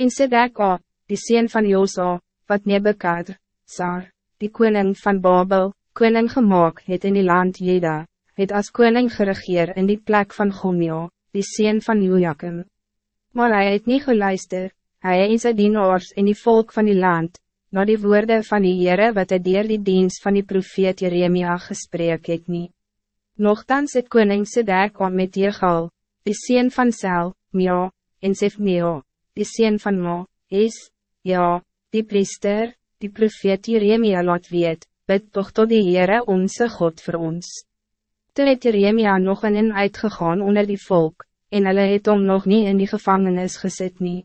En Sedeka, die sien van Josa, wat Nebekadr, Sar, die koning van Babel, koning gemaakt het in die land Jeda, het als koning geregeer in die plek van Gomio, die sien van Jojakim. Maar hij het niet geluister, hij en sy dienaars en die volk van die land, na die woorden van die Heere wat hy dier die dienst van die profeet Jeremia gesprek het nie. Nochtans het koning Sedek om met Jegal, die sien van Sel, Mia, en Sefmeo, die sien van Mo, is, ja, die priester, die profeet Jeremia laat weet, bid toch tot die Heere onze God voor ons. Toen het Jeremia nog in en uitgegaan onder die volk, en hulle het om nog niet in die gevangenis gezet nie.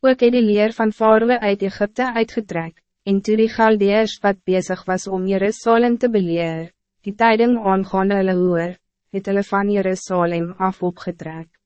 Ook het die leer van Faroe uit Egypte uitgetrek, en toe die Galdeers wat bezig was om Jerusalem te beleer, die tijding aangaande hulle hoor, het hulle van Jerusalem af opgetrek.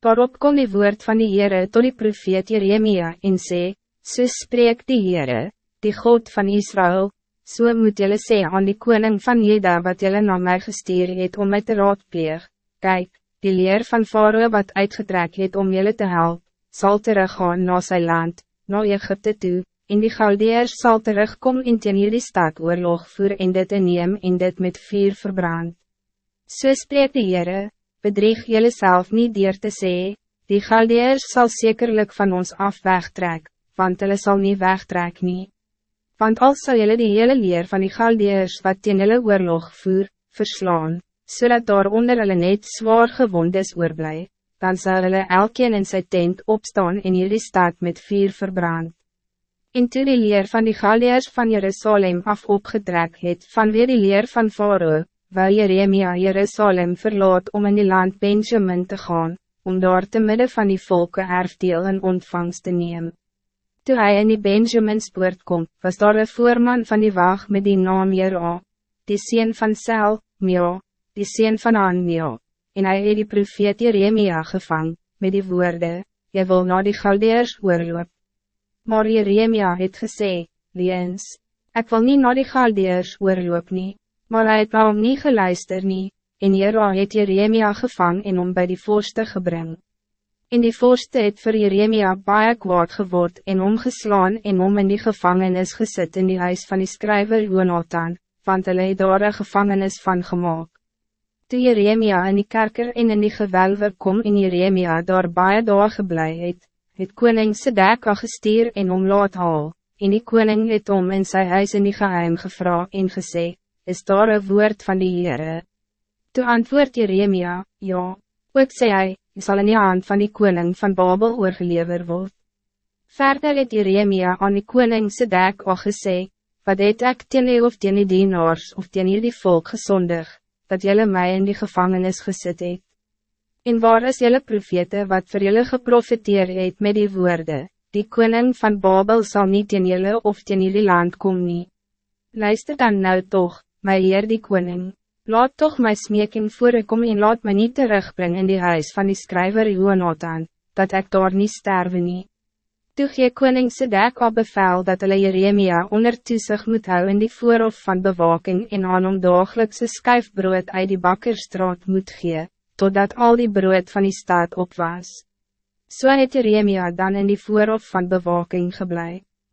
Daarop kom die woord van die Heere tot die profeet Jeremia en sê, So spreek die Heere, die God van Israël, so moet julle sê aan die koning van Jeda wat julle na my gestuur het om my te raadpleeg, Kijk, die leer van Faroe wat uitgetrek het om julle te helpen zal teruggaan naar zijn land, naar Egypte toe, en die Galdeers zal terugkomen in teen hierdie stad oorlog voer en dit neem en dit met vuur verbrand. So spreek die Heere, bedrieg jylle self nie dier te sê, die Galdeers zal zekerlijk van ons af wegtrek, want hulle sal nie wegtrek nie. Want als sal jylle die hele leer van die Galdeers wat teen jylle oorlog voer, verslaan, zodat so daar onder hulle net zwaar gewondes oorblij, dan zal hulle elkeen in zijn tent opstaan en jullie stad met vuur verbrand. En toe die leer van die Galliërs van Jerusalem af opgetrek het vanweer die leer van Faroe, waar Jeremia Jerusalem verlaat om in die land Benjamin te gaan, om daar te midden van die volken erfdeel en ontvangst te nemen. Toen hij in die Benjamins poort kom, was daar een voorman van die wacht met die naam Jera, die sien van Sel, Mio, die sien van Anmio, en hij het die profeet Jeremia gevang, met die woorden, jy wil na die Galdeers oorloop. Maar Jeremia het gesê, Leens, ik wil niet naar die Galdeers oorloop nie, maar hij het nou nie geluister nie, en Jera het Jeremia gevang en om bij die voorste gebring. En die voorste het vir Jeremia baie kwaad geword en omgeslaan en om in die gevangenis gesit in die huis van die skryver Jonathan, want hulle het daar een gevangenis van gemaakt. Toe Jeremia in die kerker en in die gewelwe kom en Jeremia daar baie daar geblei het, het koning Sedeka gestuur en om laat haal, en die koning het om in sy huis in die geheim gevra en gesê, is daar een woord van die Heere? Toe antwoord Jeremia, ja, ook sê hy, jy sal in die hand van die koning van Babel oorgelever word. Verder het Jeremia aan die koning Sedeka gesê, wat het ek teen of teen die dienaars of teen die volk gezondig, dat jullie mij in die gevangenis gezet het. En waar is jullie profete wat voor jullie geprofiteer het met die woorden, die koning van Babel zal niet in jullie of in jullie land komen. nie. Luister dan nou toch, my heer die koning, laat toch my smeking voor ik kom en laat my niet terugbrengen in die huis van die schrijver Jonathan, dat ik daar niet sterven nie. Toe gee koning Sedek al bevel dat hulle Jeremia onder toesig moet hou in die voorhof van bewaking en aan om dagelikse skuifbrood uit die bakkerstraat moet gee, totdat al die brood van die staat op was. So het Jeremia dan in die voorhof van bewaking gebleven.